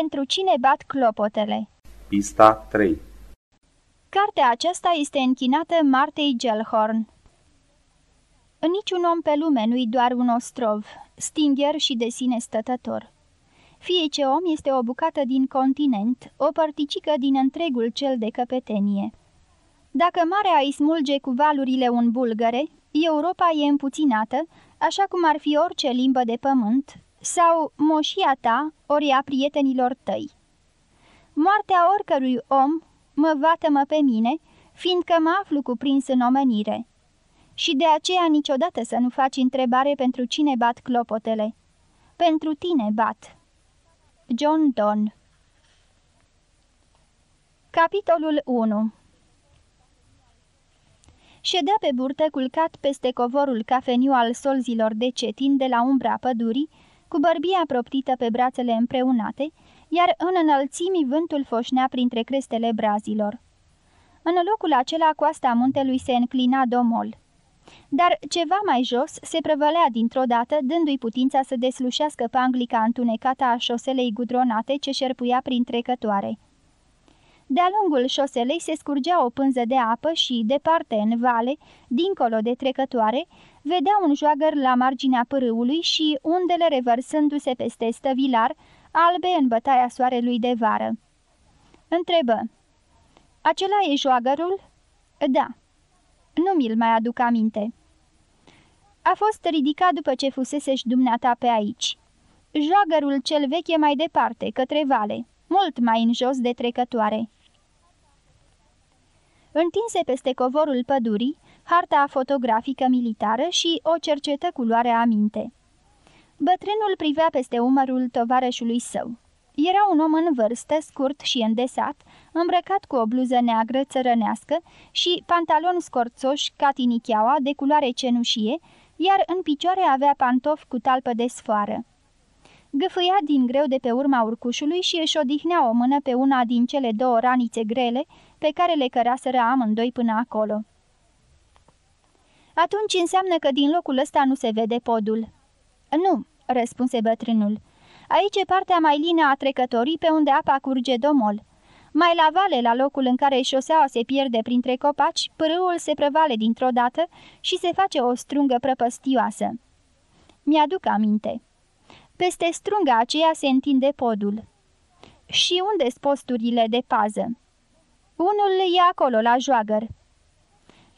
Pentru cine bat clopotele? Pista 3 Cartea aceasta este închinată Martei Gellhorn. Niciun om pe lume nu-i doar un ostrov, stingher și de sine stătător. Fie ce om este o bucată din continent, o părticică din întregul cel de căpetenie. Dacă marea îi smulge cu valurile un bulgăre, Europa e împuținată, așa cum ar fi orice limbă de pământ, sau moșia ta, ori a prietenilor tăi. Moartea oricărui om mă vată-mă pe mine, fiindcă mă aflu cuprins în omenire. Și de aceea niciodată să nu faci întrebare pentru cine bat clopotele. Pentru tine bat. John Donne Capitolul 1 Ședea pe burtă culcat peste covorul cafeniu al solzilor de cetin de la umbra pădurii, cu bărbia proptită pe brațele împreunate, iar în înălțimi vântul foșnea printre crestele brazilor. În locul acela coasta muntelui se înclina domol. Dar ceva mai jos se prăvălea dintr-o dată, dându-i putința să deslușească panglica întunecată a șoselei gudronate ce șerpuia prin trecătoare. De-a lungul șoselei se scurgea o pânză de apă și, departe în vale, dincolo de trecătoare, vedea un joagăr la marginea pârâului și undele revărsându-se peste stăvilar, albe în bătaia soarelui de vară. Întrebă. Acela e joagărul? Da. Nu mi-l mai aduc aminte. A fost ridicat după ce fuseseși dumneata pe aici. Joagărul cel vechi e mai departe, către vale, mult mai în jos de trecătoare. Întinse peste covorul pădurii, harta fotografică militară și o cercetă cu luare aminte. Bătrânul privea peste umărul tovarășului său. Era un om în vârstă, scurt și îndesat, îmbrăcat cu o bluză neagră țărănească și pantaloni scorțoși ca tinicheaua de culoare cenușie, iar în picioare avea pantofi cu talpă de sfoară. Gâfâia din greu de pe urma urcușului și își odihnea o mână pe una din cele două ranițe grele pe care le căraseră amândoi până acolo. Atunci înseamnă că din locul ăsta nu se vede podul. Nu, răspunse bătrânul. Aici e partea mai lină a trecătorii pe unde apa curge domol. Mai la vale, la locul în care șoseaua se pierde printre copaci, pârâul se prevale dintr-o dată și se face o strungă prăpăstioasă. Mi-aduc aminte. Peste strunga aceea se întinde podul. Și unde s posturile de pază? Unul e acolo, la joagăr.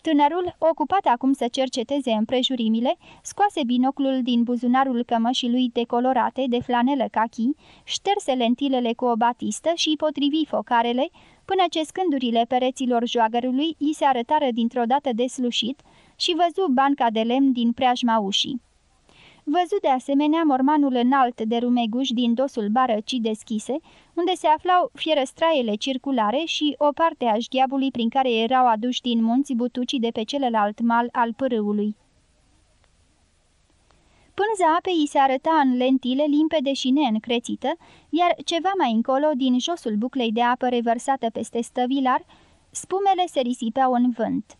Tânărul, ocupat acum să cerceteze împrejurimile, scoase binoclul din buzunarul cămășii lui decolorate de flanelă cachi, șterse lentilele cu o batistă și potrivi focarele, până ce scândurile pereților joagărului i se arătară dintr-o dată deslușit și văzu banca de lemn din preajma ușii. Văzut de asemenea mormanul înalt de rumeguș din dosul barăcii deschise, unde se aflau fierăstraiele circulare și o parte a șgheabului prin care erau aduși din munți butucii de pe celălalt mal al pârâului. Pânza apei se arăta în lentile limpede și neîncrețită, iar ceva mai încolo, din josul buclei de apă revărsată peste stăvilar, spumele se risipeau în vânt.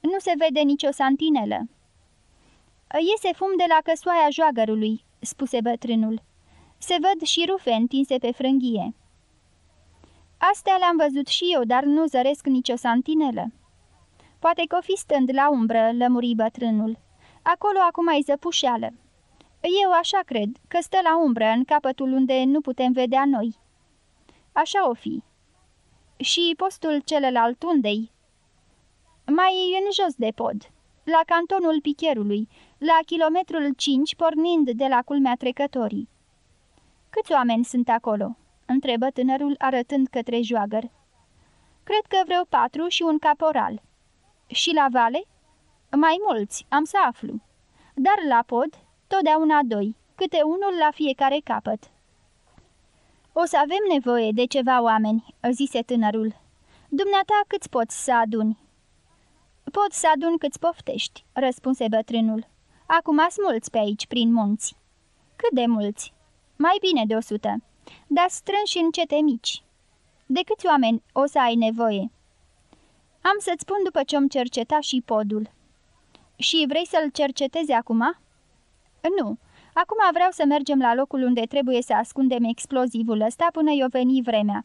Nu se vede nicio santinelă, Iese fum de la căsoaia joagărului," spuse bătrânul. Se văd și rufe întinse pe frânghie." Astea le-am văzut și eu, dar nu zăresc nicio santinelă." Poate că o fi stând la umbră," lămuri bătrânul. Acolo acum ai zăpușeală." Eu așa cred, că stă la umbră, în capătul unde nu putem vedea noi." Așa o fi." Și postul celălalt undei?" Mai în jos de pod, la cantonul picherului, la kilometrul 5, pornind de la culmea trecătorii. Câți oameni sunt acolo?" întrebă tânărul arătând către joagăr. Cred că vreo patru și un caporal." Și la vale?" Mai mulți, am să aflu. Dar la pod, totdeauna doi, câte unul la fiecare capăt." O să avem nevoie de ceva oameni," zise tânărul. Dumneata câți poți să aduni?" Pot să adun câți poftești," răspunse bătrânul. Acum mulți pe aici, prin munți." Cât de mulți?" Mai bine de o sută, dar strânși în cete mici." De câți oameni o să ai nevoie?" Am să-ți spun după ce-om cerceta și podul." Și vrei să-l cercetezi acum?" Nu, Acum vreau să mergem la locul unde trebuie să ascundem explozivul ăsta până i-o veni vremea.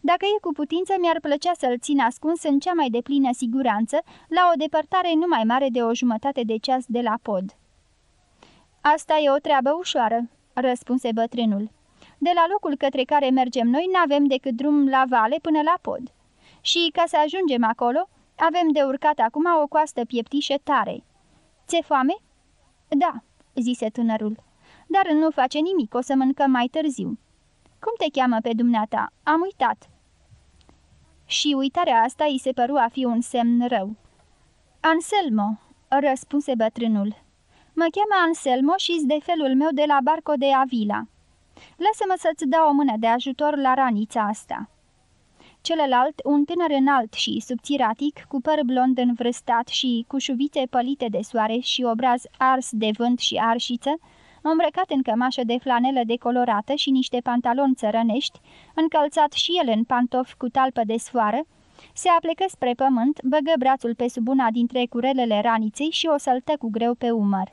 Dacă e cu putință, mi-ar plăcea să-l țin ascuns în cea mai deplină siguranță, la o depărtare nu mai mare de o jumătate de ceas de la pod." Asta e o treabă ușoară," răspunse bătrânul. De la locul către care mergem noi, n-avem decât drum la vale până la pod. Și, ca să ajungem acolo, avem de urcat acum o coastă pieptișă tare. Ți-e foame?" Da," zise tânărul. Dar nu face nimic, o să mâncăm mai târziu." Cum te cheamă pe dumneata? Am uitat." Și uitarea asta îi se păru a fi un semn rău. Anselmo," răspunse bătrânul. Mă cheamă Anselmo și de felul meu de la Barco de Avila. Lasă-mă să-ți dau o mână de ajutor la ranița asta." Celălalt, un tânăr înalt și subțiratic, cu păr blond învârstat și cu șuvițe pălite de soare și obraz ars de vânt și arșiță, îmbrăcat în cămașă de flanelă decolorată și niște pantaloni țărănești, încălțat și el în pantofi cu talpă de sfoară, se aplecă spre pământ, băgă brațul pe sub una dintre curelele raniței și o săltă cu greu pe umăr.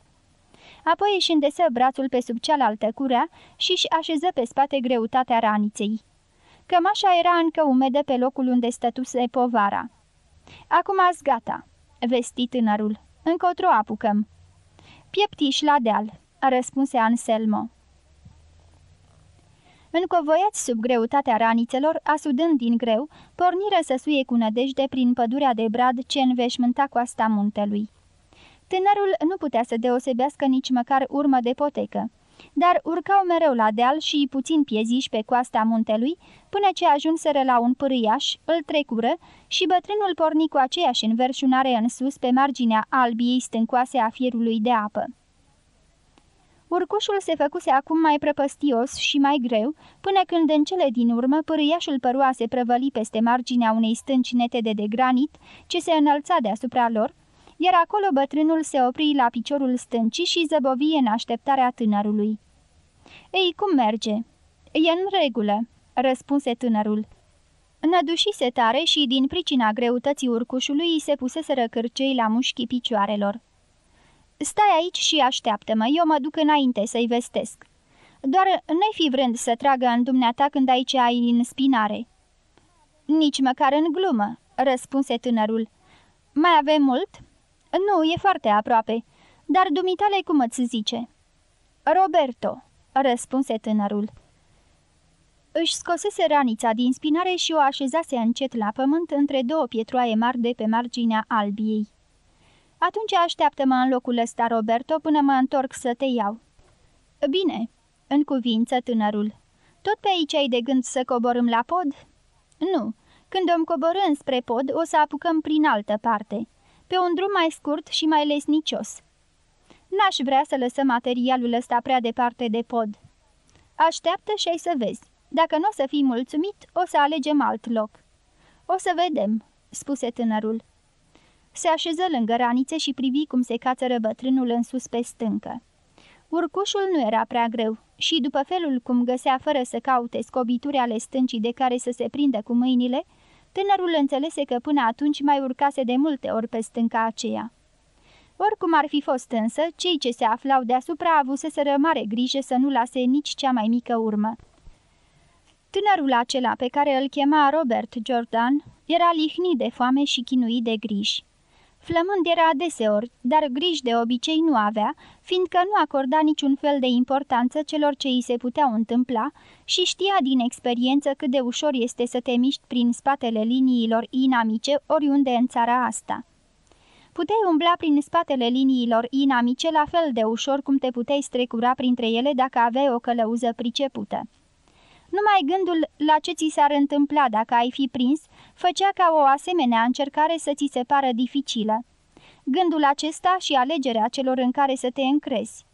Apoi își îndesă brațul pe sub cealaltă curea și își așeză pe spate greutatea raniței. Cămașa era încă umedă pe locul unde stătuse povara. Acum ați gata," vesti tânărul. Încotro apucăm." Pieptiș la deal," răspunse Anselmo. Încovoiați sub greutatea ranițelor, asudând din greu, porniră să suie cu nădejde prin pădurea de brad ce înveșmânta coasta muntelui. Tânărul nu putea să deosebească nici măcar urmă de potecă, dar urcau mereu la deal și puțin pieziși pe coasta muntelui, până ce ajunseră la un pârâiaș, îl trecură și bătrânul porni cu aceeași înverșunare în sus pe marginea albiei stâncoase a fierului de apă. Urcușul se făcuse acum mai prăpăstios și mai greu, până când în cele din urmă pârâiașul părua se prăvăli peste marginea unei stânci netede de granit, ce se înălța deasupra lor, iar acolo bătrânul se opri la piciorul stâncii și zăbovie în așteptarea tânărului. Ei, cum merge?" E în regulă," răspunse tânărul. Nădușise tare și, din pricina greutății urcușului, îi se puseseră cârcei la mușchii picioarelor. Stai aici și așteaptă-mă, eu mă duc înainte să-i vestesc. Doar n-ai fi vrând să tragă în dumneata când aici ai în spinare." Nici măcar în glumă," răspunse tânărul. Mai avem mult?" Nu, e foarte aproape. Dar dumitale cum îți zice?" Roberto," răspunse tânărul. Își scosese ranița din spinare și o așezase încet la pământ între două pietroaie mari de pe marginea albiei. Atunci așteaptă-mă în locul ăsta, Roberto, până mă întorc să te iau." Bine," în cuvință tânărul. Tot pe aici ai de gând să coborâm la pod?" Nu. Când om coborâm spre pod, o să apucăm prin altă parte, pe un drum mai scurt și mai lesnicios." N-aș vrea să lăsăm materialul ăsta prea departe de pod." Așteaptă și ai să vezi. Dacă nu o să fii mulțumit, o să alegem alt loc." O să vedem," spuse tânărul. Se așeză lângă ranițe și privi cum se cațără bătrânul în sus pe stâncă. Urcușul nu era prea greu și, după felul cum găsea fără să caute scobituri ale stâncii de care să se prindă cu mâinile, tânărul înțelese că până atunci mai urcase de multe ori pe stânca aceea. Oricum ar fi fost însă, cei ce se aflau deasupra avuseseră mare grijă să nu lase nici cea mai mică urmă. Tânărul acela pe care îl chema Robert Jordan era lihnit de foame și chinuit de griji. Flămând era adeseori, dar griji de obicei nu avea, fiindcă nu acorda niciun fel de importanță celor ce îi se puteau întâmpla și știa din experiență cât de ușor este să te miști prin spatele liniilor inamice oriunde în țara asta. Puteai umbla prin spatele liniilor inamice la fel de ușor cum te puteai strecura printre ele dacă aveai o călăuză pricepută. Numai gândul la ce ți s-ar întâmpla dacă ai fi prins, făcea ca o asemenea încercare să ți se pară dificilă. Gândul acesta și alegerea celor în care să te încrezi.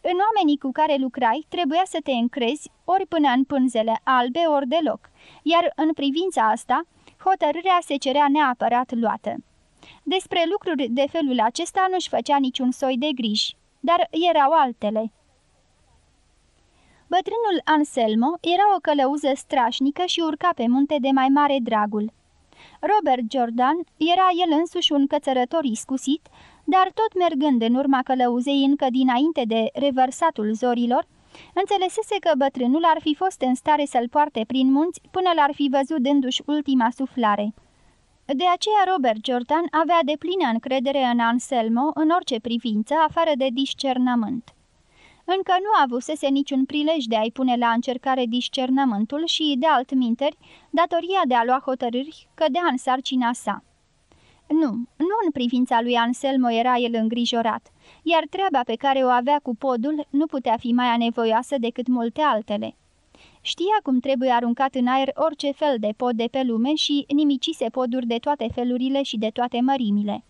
În oamenii cu care lucrai trebuia să te încrezi ori până în pânzele albe, ori deloc, iar în privința asta, hotărârea se cerea neapărat luată. Despre lucruri de felul acesta nu-și făcea niciun soi de griji, dar erau altele. Bătrânul Anselmo era o călăuză strașnică și urca pe munte de mai mare dragul. Robert Jordan era el însuși un cățărător iscusit, dar tot mergând în urma călăuzei încă dinainte de revărsatul zorilor, înțelesese că bătrânul ar fi fost în stare să-l poarte prin munți până l-ar fi văzut dându-și ultima suflare. De aceea Robert Jordan avea de plină încredere în Anselmo în orice privință, afară de discernământ. Încă nu avusese niciun prilej de a-i pune la încercare discernământul și, de altminteri, datoria de a lua hotărâri cădea în sarcina sa. Nu, nu în privința lui Anselmo era el îngrijorat, iar treaba pe care o avea cu podul nu putea fi mai anevoioasă decât multe altele. Știa cum trebuie aruncat în aer orice fel de pod de pe lume și nimicise poduri de toate felurile și de toate mărimile.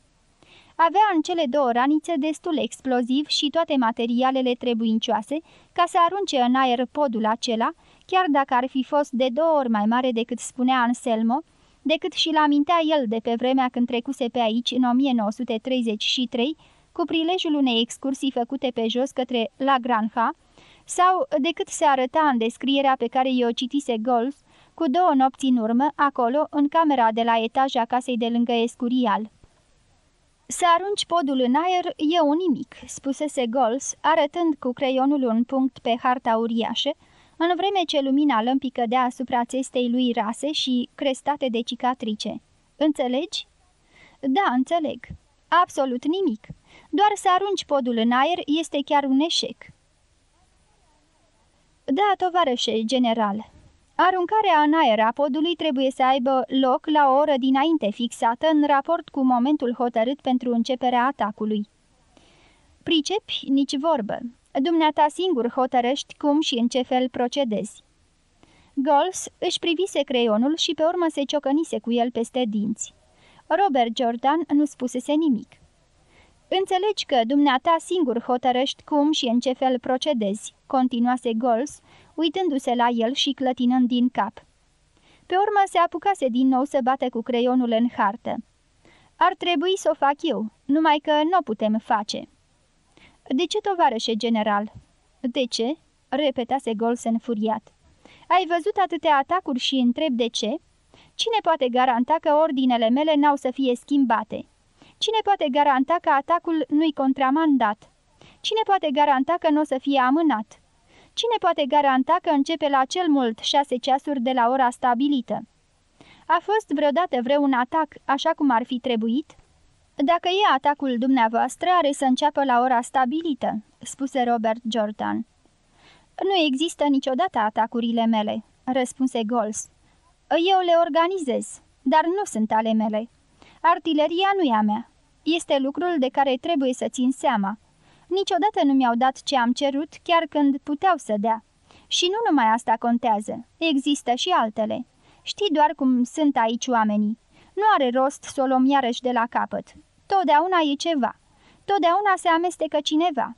Avea în cele două ranițe destul exploziv și toate materialele trebuincioase ca să arunce în aer podul acela, chiar dacă ar fi fost de două ori mai mare decât spunea Anselmo, decât și-l amintea el de pe vremea când trecuse pe aici în 1933, cu prilejul unei excursii făcute pe jos către La Granja, sau decât se arăta în descrierea pe care i-o citise Golf, cu două nopți în urmă, acolo, în camera de la etaj a casei de lângă Escurial. Să arunci podul în aer e un nimic," spusese Gols, arătând cu creionul un punct pe harta uriașă, în vreme ce lumina lămpii cădea asupra țestei lui rase și crestate de cicatrice. Înțelegi?" Da, înțeleg. Absolut nimic. Doar să arunci podul în aer este chiar un eșec." Da, tovarășe general. Aruncarea în aer a podului trebuie să aibă loc la o oră dinainte fixată în raport cu momentul hotărât pentru începerea atacului. Pricepi nici vorbă. Dumneata singur hotărăști cum și în ce fel procedezi. Gols își privise creionul și pe urmă se ciocănise cu el peste dinți. Robert Jordan nu spusese nimic. Înțelegi că dumneata singur hotărăști cum și în ce fel procedezi, continuase Gols, uitându-se la el și clătinând din cap. Pe urmă se apucase din nou să bate cu creionul în hartă. Ar trebui să o fac eu, numai că nu o putem face." De ce, tovarășe general?" De ce?" repetase Golsen furiat. Ai văzut atâtea atacuri și întreb de ce? Cine poate garanta că ordinele mele n-au să fie schimbate? Cine poate garanta că atacul nu-i contramandat? Cine poate garanta că nu o să fie amânat? Cine poate garanta că începe la cel mult șase ceasuri de la ora stabilită? A fost vreodată vreun atac așa cum ar fi trebuit? Dacă e atacul dumneavoastră, are să înceapă la ora stabilită, spuse Robert Jordan. Nu există niciodată atacurile mele, răspunse Gols. Eu le organizez, dar nu sunt ale mele. Artileria nu e a mea. Este lucrul de care trebuie să țin seama. Niciodată nu mi-au dat ce am cerut, chiar când puteau să dea. Și nu numai asta contează, există și altele. Știi doar cum sunt aici oamenii. Nu are rost să o luăm iarăși de la capăt. Totdeauna e ceva. Totdeauna se amestecă cineva.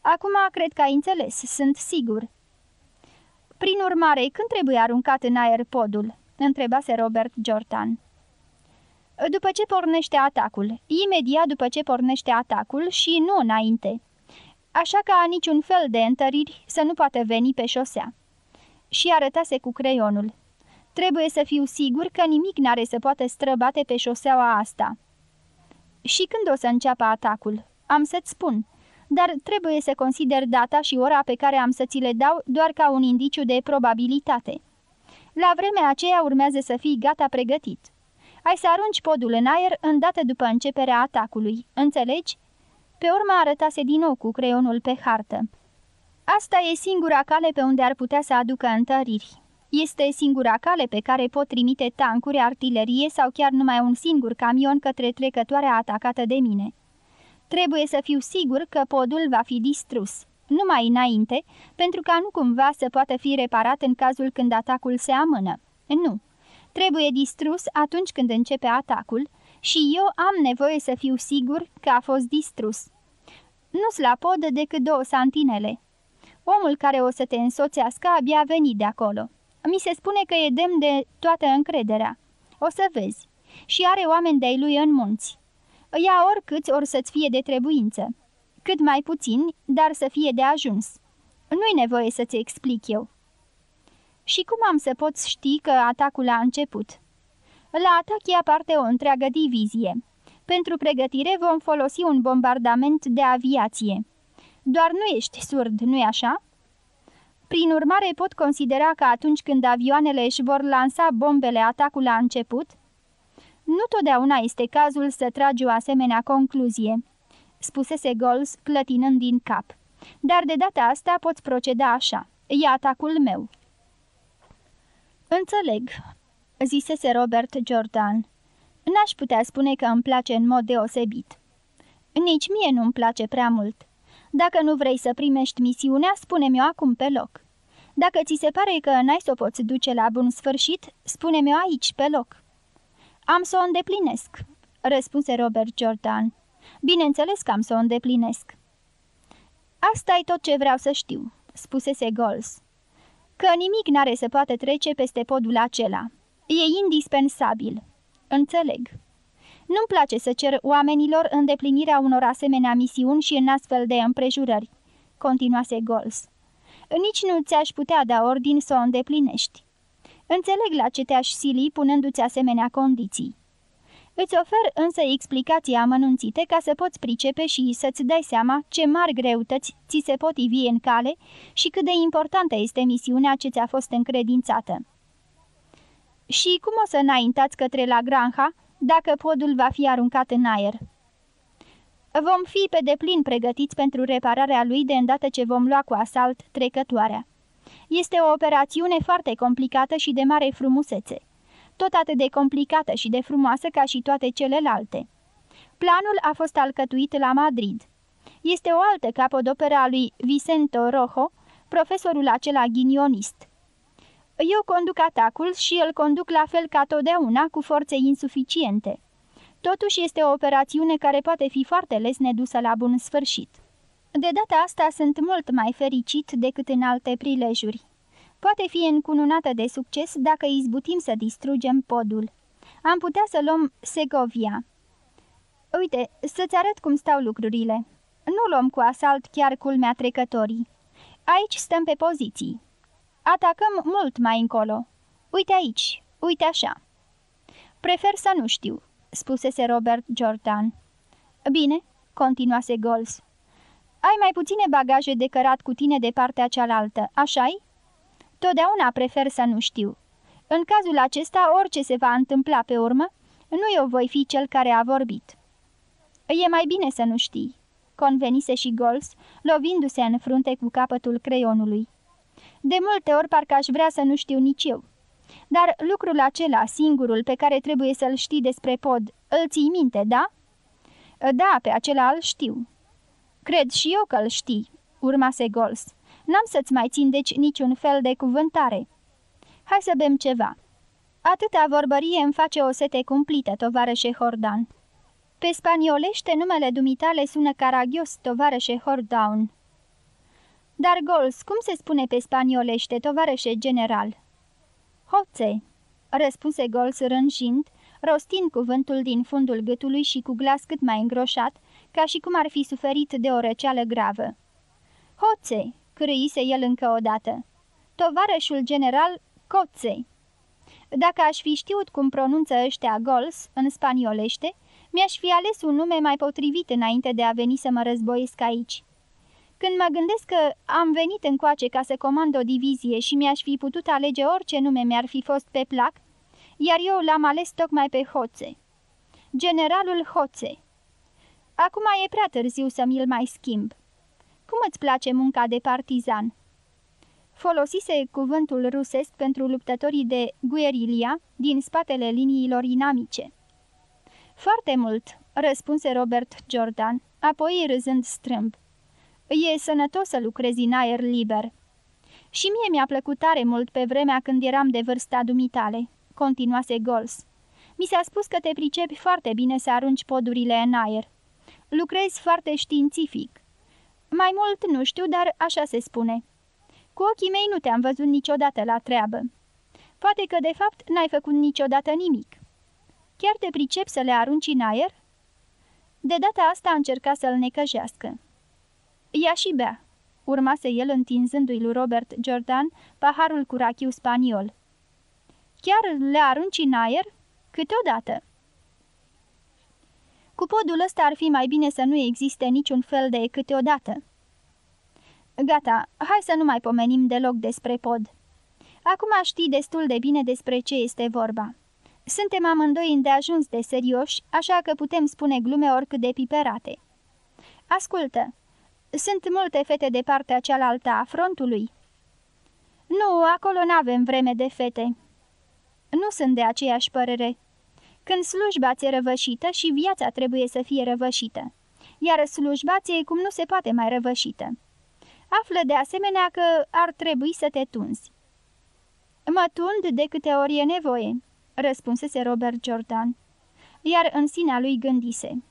Acum cred că ai înțeles, sunt sigur. Prin urmare, când trebuie aruncat în aer podul? întrebase Robert Jordan. După ce pornește atacul, imediat după ce pornește atacul și nu înainte. Așa ca niciun fel de întăriri să nu poate veni pe șosea. Și arătase cu creionul. Trebuie să fiu sigur că nimic n-are să poată străbate pe șoseaua asta. Și când o să înceapă atacul? Am să-ți spun. Dar trebuie să consider data și ora pe care am să ți le dau doar ca un indiciu de probabilitate. La vremea aceea urmează să fii gata pregătit. Ai să arunci podul în aer îndată după începerea atacului, înțelegi? Pe urmă arătase din nou cu creionul pe hartă. Asta e singura cale pe unde ar putea să aducă întăriri. Este singura cale pe care pot trimite tancuri, artilerie sau chiar numai un singur camion către trecătoarea atacată de mine. Trebuie să fiu sigur că podul va fi distrus, numai înainte, pentru ca nu cumva să poată fi reparat în cazul când atacul se amână. Nu, trebuie distrus atunci când începe atacul și eu am nevoie să fiu sigur că a fost distrus. Nu-s la pod decât două santinele. Omul care o să te însoțească abia a venit de acolo. Mi se spune că e demn de toată încrederea. O să vezi. Și are oameni de-ai lui în munți. Ia oricâți or să-ți fie de trebuință. Cât mai puțin, dar să fie de ajuns. Nu-i nevoie să-ți explic eu. Și cum am să pot ști că atacul a început? La atac e aparte o întreagă divizie. Pentru pregătire vom folosi un bombardament de aviație. Doar nu ești surd, nu-i așa?" Prin urmare, pot considera că atunci când avioanele își vor lansa bombele atacul la început, nu totdeauna este cazul să tragi o asemenea concluzie, spusese Gols clătinând din cap. Dar de data asta poți proceda așa. E atacul meu. Înțeleg, zisese Robert Jordan. N-aș putea spune că îmi place în mod deosebit. Nici mie nu-mi place prea mult. Dacă nu vrei să primești misiunea, spune-mi-o acum pe loc. Dacă ți se pare că n-ai să o poți duce la bun sfârșit, spune-mi-o aici, pe loc. Am să o îndeplinesc, răspunse Robert Jordan. Bineînțeles că am să o îndeplinesc. asta e tot ce vreau să știu, spusese Gols. Că nimic n-are să poată trece peste podul acela. E indispensabil. Înțeleg. Nu-mi place să cer oamenilor îndeplinirea unor asemenea misiuni și în astfel de împrejurări, continuase Gols. Nici nu ți-aș putea da ordin să o îndeplinești. Înțeleg la ce te-aș sili punându-ți asemenea condiții. Îți ofer însă explicații amănunțite ca să poți pricepe și să-ți dai seama ce mari greutăți ți se pot ivi în cale și cât de importantă este misiunea ce ți-a fost încredințată. Și cum o să înaintați către la Granha dacă podul va fi aruncat în aer? Vom fi pe deplin pregătiți pentru repararea lui de îndată ce vom lua cu asalt trecătoarea. Este o operațiune foarte complicată și de mare frumusețe tot atât de complicată și de frumoasă ca și toate celelalte. Planul a fost alcătuit la Madrid. Este o altă capodoperă a lui Vicento Rojo, profesorul acela ghinionist. Eu conduc atacul și îl conduc la fel ca totdeauna, cu forțe insuficiente. Totuși este o operațiune care poate fi foarte lesne dusă la bun sfârșit. De data asta sunt mult mai fericit decât în alte prilejuri poate fi încununată de succes dacă izbutim să distrugem podul. Am putea să luăm Segovia. Uite, să-ți arăt cum stau lucrurile. Nu luăm cu asalt chiar culmea trecătorii. Aici stăm pe poziții. Atacăm mult mai încolo. Uite aici, uite așa. Prefer să nu știu, spusese Robert Jordan. Bine, continuase Gols. Ai mai puține bagaje de cărat cu tine de partea cealaltă, așa-i? Totdeauna prefer să nu știu. În cazul acesta, orice se va întâmpla pe urmă, nu eu voi fi cel care a vorbit. E mai bine să nu știi, convenise și Gols, lovindu-se în frunte cu capătul creionului. De multe ori parcă aș vrea să nu știu nici eu. Dar lucrul acela, singurul pe care trebuie să-l știi despre pod, îl ții minte, da? Da, pe acela îl știu. Cred și eu că îl știi, urmase Gols. N-am să-ți mai țin deci niciun fel de cuvântare. Hai să bem ceva. Atâta vorbărie îmi face o sete cumplită, tovarășe Hordan. Pe spaniolește numele dumitale sună caragios, tovarășe Hordown. Dar Gols, cum se spune pe spaniolește, tovarășe general? Hoțe, răspunse Gols rânjind, rostind cuvântul din fundul gâtului și cu glas cât mai îngroșat, ca și cum ar fi suferit de o răceală gravă. Hoțe, cârâise el încă o dată. Tovarășul general Coței. Dacă aș fi știut cum pronunță ăștia gols în spaniolește, mi-aș fi ales un nume mai potrivit înainte de a veni să mă războiesc aici. Când mă gândesc că am venit încoace ca să comand o divizie și mi-aș fi putut alege orice nume mi-ar fi fost pe plac, iar eu l-am ales tocmai pe Hoțe. Generalul Hoțe. Acum e prea târziu să mi-l mai schimb. Cum îți place munca de partizan?" Folosise cuvântul rusesc pentru luptătorii de guerilia din spatele liniilor inamice. Foarte mult," răspunse Robert Jordan, apoi râzând strâmb. E sănătos să lucrezi în aer liber." Și mie mi-a plăcut tare mult pe vremea când eram de vârsta dumitale," continuase Gols. Mi s-a spus că te pricepi foarte bine să arunci podurile în aer. Lucrezi foarte științific. Mai mult nu știu, dar așa se spune. Cu ochii mei nu te-am văzut niciodată la treabă. Poate că, de fapt, n-ai făcut niciodată nimic. Chiar te pricep să le arunci în aer?" De data asta a încercat să-l necăjească. Ia și bea," urmase el întinzându-i lui Robert Jordan paharul cu rachiu spaniol. Chiar le arunci în aer? Câteodată." Cu podul ăsta ar fi mai bine să nu existe niciun fel de câteodată. Gata, hai să nu mai pomenim deloc despre pod. Acum știi destul de bine despre ce este vorba. Suntem amândoi îndeajuns de serioși, așa că putem spune glume oricât de piperate. Ascultă, sunt multe fete de partea cealaltă a frontului. Nu, acolo n-avem vreme de fete. Nu sunt de aceeași părere. Când slujba ți-e răvășită și viața trebuie să fie răvășită, iar slujba ți cum nu se poate mai răvășită. Află de asemenea că ar trebui să te tunzi. Mă tund de câte ori e nevoie, răspunsese Robert Jordan, iar în sinea lui gândise.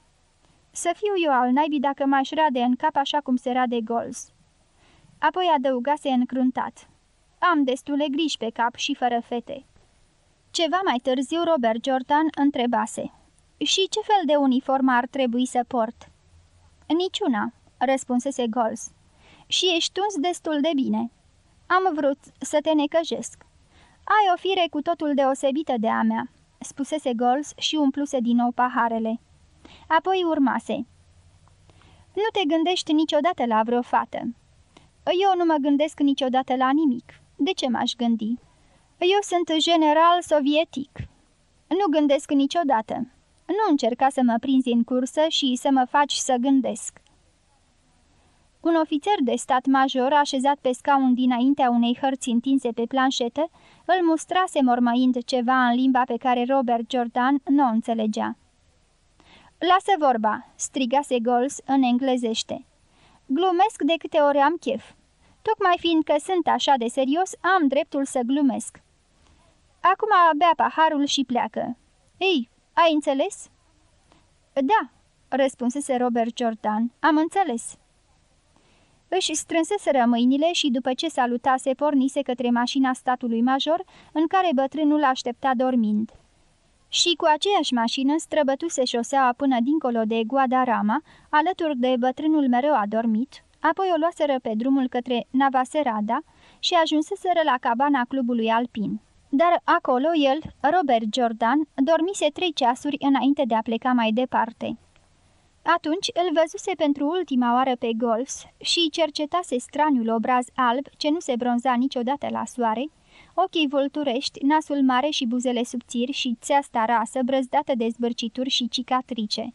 Să fiu eu al naibii dacă m-aș rade în cap așa cum se rade Gols. Apoi adăugase încruntat. Am destule griji pe cap și fără fete. Ceva mai târziu Robert Jordan întrebase. Și ce fel de uniformă ar trebui să port?" Niciuna," răspunsese Gols. Și ești tuns destul de bine. Am vrut să te necăjesc." Ai o fire cu totul deosebită de a mea," spusese Gols și umpluse din nou paharele. Apoi urmase. Nu te gândești niciodată la vreo fată." Eu nu mă gândesc niciodată la nimic. De ce m-aș gândi?" Eu sunt general sovietic. Nu gândesc niciodată. Nu încerca să mă prinzi în cursă și să mă faci să gândesc." Un ofițer de stat major, așezat pe scaun dinaintea unei hărți întinse pe planșetă, îl mustrase mormăind ceva în limba pe care Robert Jordan nu o înțelegea. Lasă vorba!" strigase Gols în englezește. Glumesc de câte ori am chef. Tocmai fiindcă sunt așa de serios, am dreptul să glumesc. Acum bea paharul și pleacă. Ei, ai înțeles?" Da," răspunsese Robert Jordan, am înțeles." Își strânseseră mâinile și după ce salutase, pornise către mașina statului major, în care bătrânul aștepta dormind. Și cu aceeași mașină străbătuse șoseaua până dincolo de Guadarama, alături de bătrânul mereu adormit, apoi o luaseră pe drumul către Navaserada și ajunseseră la cabana clubului alpin. Dar acolo el, Robert Jordan, dormise trei ceasuri înainte de a pleca mai departe. Atunci îl văzuse pentru ultima oară pe Golfs și cercetase straniul obraz alb ce nu se bronza niciodată la soare, ochii vulturești, nasul mare și buzele subțiri și țeasta rasă brăzdată de zbârcituri și cicatrice.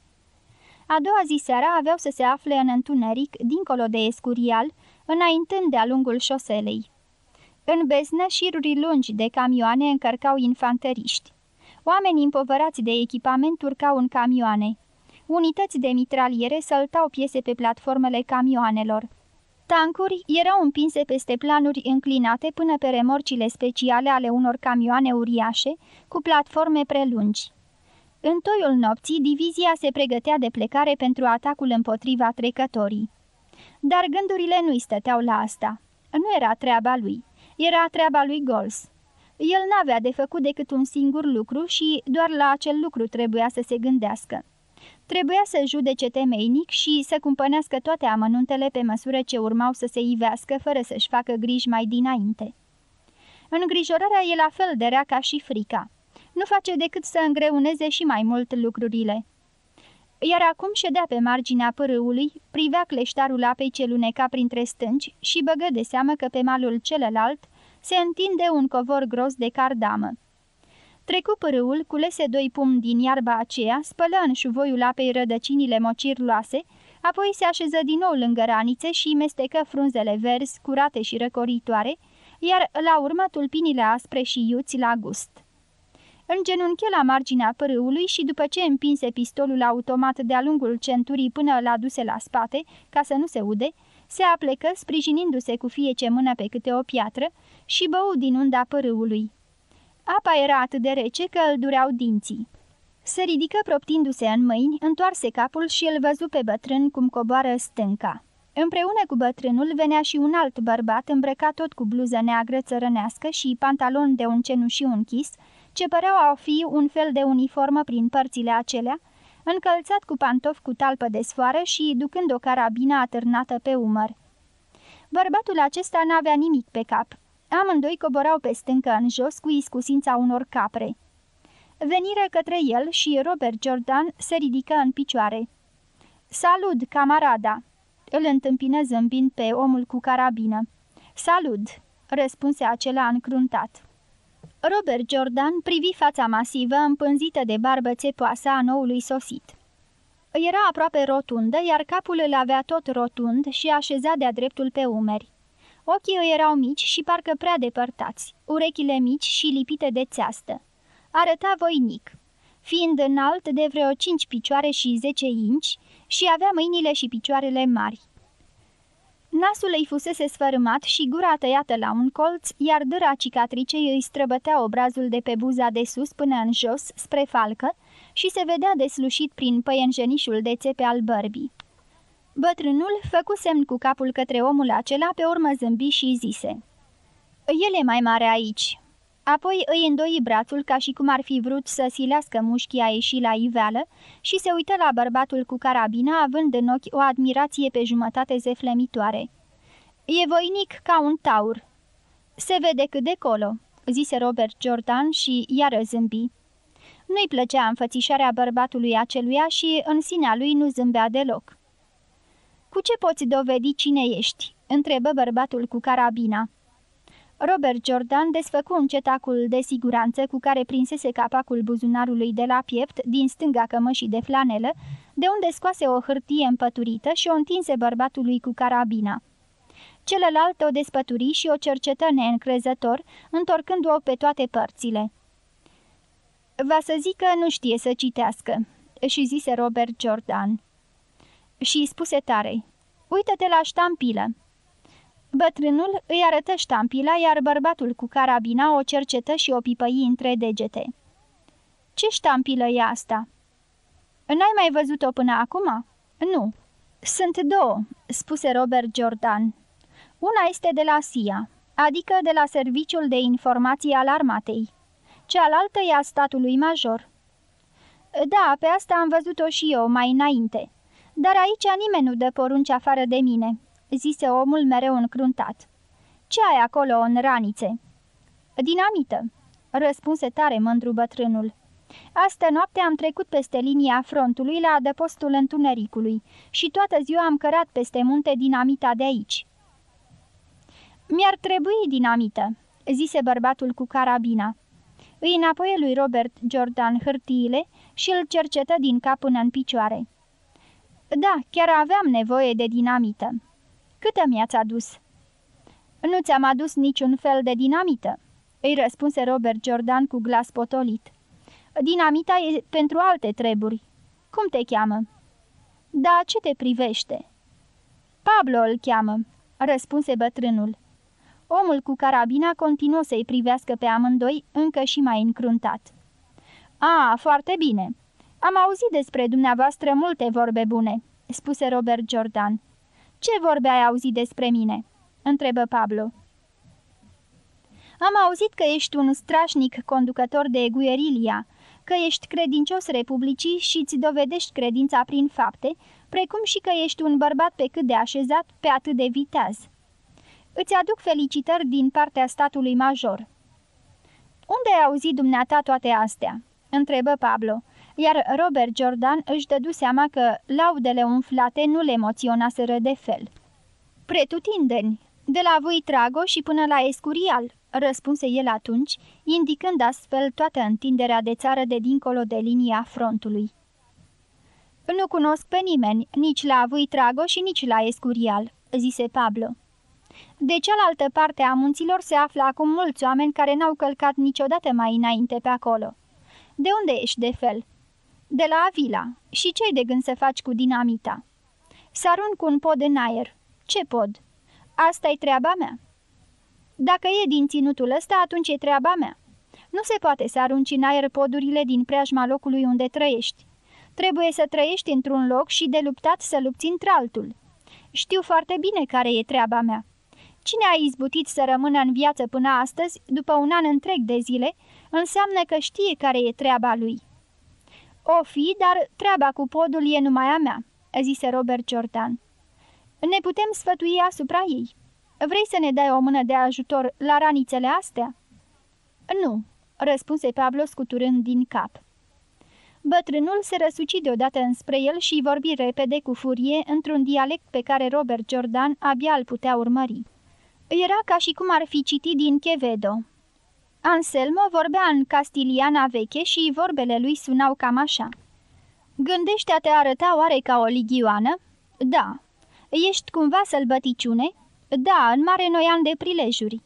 A doua zi seara aveau să se afle în întuneric, dincolo de escurial, înaintând de-a lungul șoselei. În beznă, șiruri lungi de camioane încărcau infanteriști. Oamenii împovărați de echipament urcau în camioane. Unități de mitraliere săltau piese pe platformele camioanelor. Tancuri erau împinse peste planuri înclinate până pe remorcile speciale ale unor camioane uriașe, cu platforme prelungi. În toiul nopții, divizia se pregătea de plecare pentru atacul împotriva trecătorii. Dar gândurile nu-i stăteau la asta. Nu era treaba lui. Era treaba lui Gols. El n-avea de făcut decât un singur lucru și doar la acel lucru trebuia să se gândească. Trebuia să judece temeinic și să cumpănească toate amănuntele pe măsură ce urmau să se ivească fără să-și facă griji mai dinainte. Îngrijorarea e la fel de rea ca și frica. Nu face decât să îngreuneze și mai mult lucrurile. Iar acum ședea pe marginea pârâului, privea cleștarul apei ce luneca printre stânci și băgă de seamă că pe malul celălalt se întinde un covor gros de cardamă. Trecu pârâul, culese doi pumni din iarba aceea, spălă în șuvoiul apei rădăcinile mocirloase, apoi se așeză din nou lângă ranițe și mestecă frunzele verzi, curate și răcoritoare, iar la urmă tulpinile aspre și iuți la gust. Îngenunche la marginea pârâului și după ce împinse pistolul automat de-a lungul centurii până la duse la spate, ca să nu se ude, se aplecă, sprijinindu-se cu fiece mână pe câte o piatră, și bău din unda pârâului. Apa era atât de rece că îl dureau dinții. Se ridică proptindu-se în mâini, întoarse capul și îl văzu pe bătrân cum coboară stânca. Împreună cu bătrânul venea și un alt bărbat îmbrăcat tot cu bluză neagră țărănească și pantalon de un cenușiu închis, ce păreau a fi un fel de uniformă prin părțile acelea, încălțat cu pantofi cu talpă de sfoară și ducând o carabină atârnată pe umăr. Bărbatul acesta n-avea nimic pe cap, Amândoi coborau pe stâncă în jos cu iscusința unor capre. veniră către el și Robert Jordan se ridică în picioare. Salut, camarada!" Îl întâmpină zâmbind pe omul cu carabină. Salut!" răspunse acela încruntat. Robert Jordan privi fața masivă împânzită de barbă țepoasă a noului sosit. Era aproape rotundă, iar capul îl avea tot rotund și așezat de-a dreptul pe umeri. Ochii îi erau mici și parcă prea depărtați, urechile mici și lipite de țeastă. Arăta voinic, fiind înalt de vreo cinci picioare și zece inci și avea mâinile și picioarele mari. Nasul îi fusese sfărâmat și gura tăiată la un colț, iar dâra cicatricei îi străbătea obrazul de pe buza de sus până în jos, spre falcă, și se vedea deslușit prin păienjenișul de țepe al bărbii. Bătrânul făcu semn cu capul către omul acela, pe urmă zâmbi și zise El e mai mare aici." Apoi îi îndoi brațul ca și cum ar fi vrut să silească mușchii a ieși la iveală și se uită la bărbatul cu carabina, având în ochi o admirație pe jumătate zeflemitoare. E voinic ca un taur." Se vede cât de colo," zise Robert Jordan și iară zâmbi. Nu-i plăcea înfățișarea bărbatului aceluia și în sinea lui nu zâmbea deloc. Cu ce poți dovedi cine ești?" întrebă bărbatul cu carabina. Robert Jordan desfăcu un cetacul de siguranță cu care prinsese capacul buzunarului de la piept din stânga cămășii de flanelă, de unde scoase o hârtie împăturită și o întinse bărbatului cu carabina. Celălalt o despături și o cercetă neîncrezător, întorcându-o pe toate părțile. Va să zic că nu știe să citească," și zise Robert Jordan. Și spuse tare, uită-te la ștampilă." Bătrânul îi arătă ștampila, iar bărbatul cu carabina o cercetă și o pipăi între degete. Ce ștampilă e asta?" N-ai mai văzut-o până acum?" Nu." Sunt două," spuse Robert Jordan. Una este de la SIA, adică de la Serviciul de Informații al Armatei. Cealaltă e a statului major." Da, pe asta am văzut-o și eu mai înainte. Dar aici nimeni nu dă porunci afară de mine." Zise omul mereu încruntat. Ce ai acolo în ranițe?" Dinamită," răspunse tare mândru bătrânul. Astă noapte am trecut peste linia frontului la adăpostul întunericului și toată ziua am cărat peste munte dinamita de aici." Mi-ar trebui dinamită," zise bărbatul cu carabina. Îi înapoie lui Robert Jordan hârtiile și îl cercetă din cap până în picioare. Da, chiar aveam nevoie de dinamită." Câtă mi-ați adus?" Nu ți-am adus niciun fel de dinamită," îi răspunse Robert Jordan cu glas potolit. Dinamita e pentru alte treburi. Cum te cheamă?" Da, ce te privește?" Pablo îl cheamă," răspunse bătrânul. Omul cu carabina continuă să-i privească pe amândoi, încă și mai încruntat. A, foarte bine. Am auzit despre dumneavoastră multe vorbe bune," spuse Robert Jordan. Ce vorbe ai auzit despre mine?" întrebă Pablo. Am auzit că ești un strașnic conducător de guerilia, că ești credincios republicii și îți dovedești credința prin fapte, precum și că ești un bărbat pe cât de așezat, pe atât de viteaz. Îți aduc felicitări din partea statului major." Unde ai auzit dumneata toate astea?" întrebă Pablo, iar Robert Jordan își dădu seama că laudele umflate nu le emoționaseră de fel. Pretutindeni, de la voi Trago și până la Escurial, răspunse el atunci, indicând astfel toată întinderea de țară de dincolo de linia frontului. Nu cunosc pe nimeni, nici la voi Trago și nici la Escurial, zise Pablo. De cealaltă parte a munților se află acum mulți oameni care n-au călcat niciodată mai înainte pe acolo. De unde ești de fel?" De la Avila. Și ce-ai de gând să faci cu dinamita?" Să arunc un pod în aer." Ce pod?" Asta-i treaba mea." Dacă e din ținutul ăsta, atunci e treaba mea. Nu se poate să arunci în aer podurile din preajma locului unde trăiești. Trebuie să trăiești într-un loc și de luptat să lupți într-altul. Știu foarte bine care e treaba mea. Cine a izbutit să rămână în viață până astăzi, după un an întreg de zile, înseamnă că știe care e treaba lui. O fi, dar treaba cu podul e numai a mea," zise Robert Jordan. Ne putem sfătui asupra ei. Vrei să ne dai o mână de ajutor la ranițele astea?" Nu," răspunse Pablo scuturând din cap. Bătrânul se răsuci deodată înspre el și vorbi repede cu furie într-un dialect pe care Robert Jordan abia îl putea urmări. Era ca și cum ar fi citit din Chevedo. Anselmo vorbea în castiliana veche și vorbele lui sunau cam așa. Gândește a te arăta oare ca o ligioană? Da. Ești cumva sălbăticiune? Da, în mare noian de prilejuri.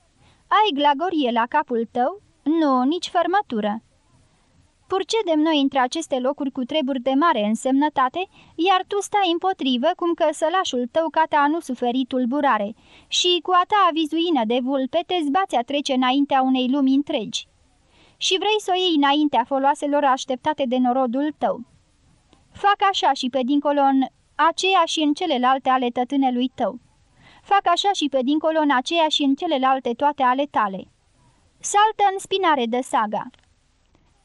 Ai glagorie la capul tău? Nu, nici fărmătură. Purcedem noi între aceste locuri cu treburi de mare însemnătate, iar tu stai împotrivă cum că sălașul tău cata a nu suferi tulburare și cu a ta vizuină de vulpe te zbați a trece înaintea unei lumi întregi. Și vrei să o iei înaintea foloaselor așteptate de norodul tău. Fac așa și pe dincolo în aceea și în celelalte ale tătânelui tău. Fac așa și pe dincolo în aceea și în celelalte toate ale tale. Saltă în spinare de saga.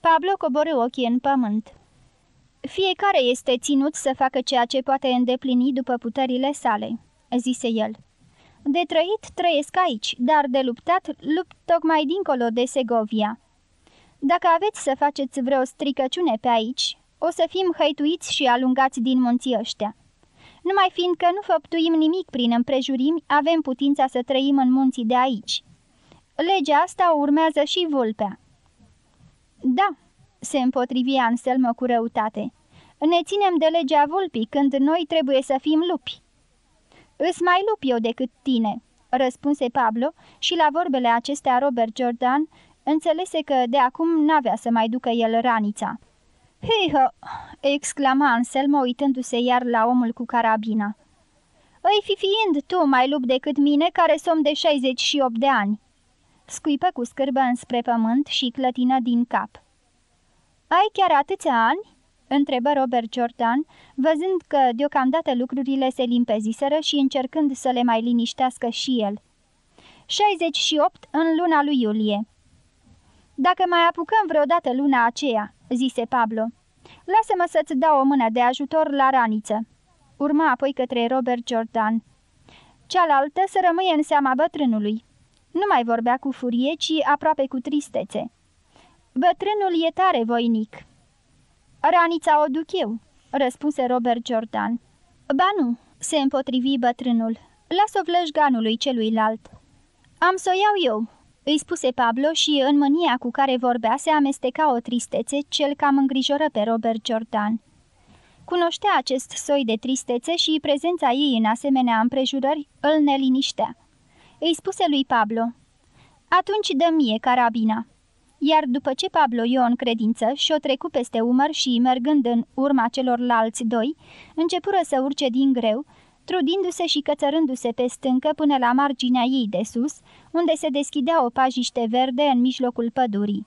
Pablo coborâ ochii în pământ. Fiecare este ținut să facă ceea ce poate îndeplini după puterile sale, zise el. De trăit trăiesc aici, dar de luptat lupt tocmai dincolo de Segovia. Dacă aveți să faceți vreo stricăciune pe aici, o să fim hăituiți și alungați din munții ăștia. Numai fiindcă nu făptuim nimic prin împrejurimi, avem putința să trăim în munții de aici. Legea asta o urmează și vulpea. Da, se împotrivi Anselmo cu răutate. Ne ținem de legea vulpii când noi trebuie să fim lupi. Îs mai lup eu decât tine, răspunse Pablo și la vorbele acestea Robert Jordan înțelese că de acum n-avea să mai ducă el ranița. Hei-hă!" exclama Anselmo uitându-se iar la omul cu carabina. Îi fi fiind tu mai lup decât mine, care som de 68 de ani." Scuipă cu scârbă înspre pământ și clătină din cap. Ai chiar atâția ani?" întrebă Robert Jordan, văzând că deocamdată lucrurile se limpeziseră și încercând să le mai liniștească și el. 68 în luna lui iulie." Dacă mai apucăm vreodată luna aceea," zise Pablo. Lasă-mă să-ți dau o mână de ajutor la raniță." Urma apoi către Robert Jordan. Cealaltă să rămâie în seama bătrânului. Nu mai vorbea cu furie, ci aproape cu tristețe. Bătrânul e tare voinic." Ranița o duc eu," răspunse Robert Jordan. Ba nu," se împotrivi bătrânul. Las-o vlăjganului celuilalt." Am să o iau eu," îi spuse Pablo și în mânia cu care vorbea se amesteca o tristețe cel cam îngrijoră pe Robert Jordan. Cunoștea acest soi de tristețe și prezența ei în asemenea împrejurări îl neliniștea. Îi spuse lui Pablo, Atunci dă mie carabina." Iar după ce Pablo i-o în credință și-o trecu peste umăr și, mergând în urma celorlalți doi, începură să urce din greu, trudindu-se și cățărându-se pe stâncă până la marginea ei de sus, unde se deschidea o pajiște verde în mijlocul pădurii.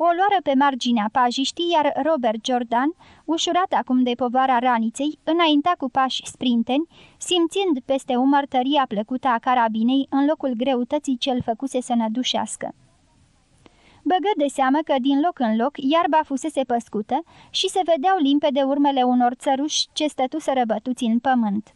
O luară pe marginea pajiștii, iar Robert Jordan, ușurat acum de povara raniței, înainta cu pași sprinteni, simțind peste umăr tăria plăcută a carabinei în locul greutății ce-l făcuse să nădușească. Băgă de seamă că din loc în loc iarba fusese păscută și se vedeau limpede urmele unor țăruși ce stătuseră bătuți în pământ.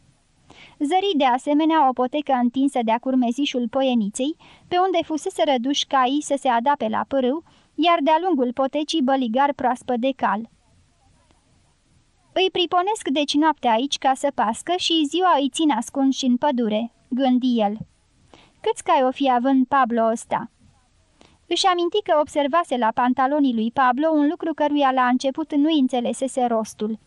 Zări de asemenea o potecă întinsă de-a curmezișul poieniței, pe unde fusese răduși caii să se adape la pârâu, iar de-a lungul potecii băligar proaspă de cal. Îi priponesc deci noaptea aici ca să pască și ziua îi țin ascunși în pădure, gândi el. Câți cai o fi având Pablo ăsta? Își aminti că observase la pantalonii lui Pablo un lucru căruia la început nu înțelesese rostul.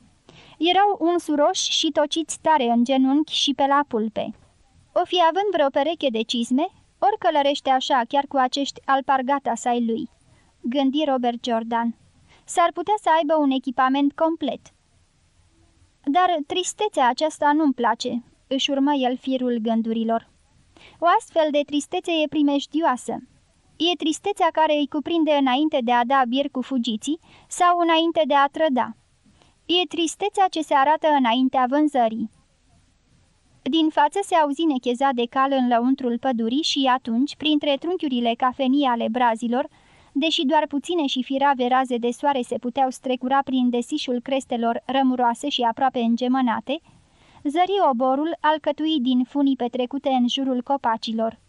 Erau unsuroși și tociți tare în genunchi și pe la pulpe. O fi având vreo pereche de cizme, ori călărește așa chiar cu acești alpargata sai lui. Gândi Robert Jordan. S-ar putea să aibă un echipament complet. Dar tristețea aceasta nu-mi place, își urmă el firul gândurilor. O astfel de tristețe e primejdioasă. E tristețea care îi cuprinde înainte de a da bier cu fugiții sau înainte de a trăda. E tristețea ce se arată înaintea vânzării. Din față se auzi necheza de cal în lăuntrul pădurii și atunci, printre trunchiurile cafenii ale brazilor, deși doar puține și firave raze de soare se puteau strecura prin desișul crestelor rămuroase și aproape îngemănate, zări oborul alcătuit din funii petrecute în jurul copacilor.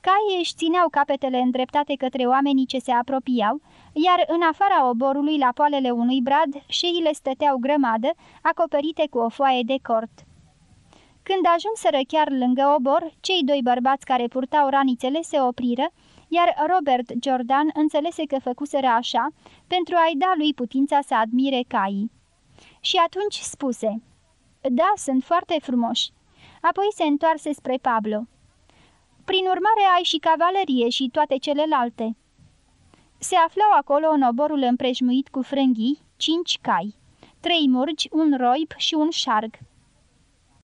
Caii își țineau capetele îndreptate către oamenii ce se apropiau, iar în afara oborului, la poalele unui brad, șeile stăteau grămadă, acoperite cu o foaie de cort. Când ajunseră chiar lângă obor, cei doi bărbați care purtau ranițele se opriră, iar Robert Jordan înțelese că făcuseră așa pentru a-i da lui putința să admire caii. Și atunci spuse, Da, sunt foarte frumoși." Apoi se întoarse spre Pablo. Prin urmare ai și cavalerie și toate celelalte." Se aflau acolo în oborul împrejmuit cu frânghii, cinci cai, trei murgi, un roib și un șarg.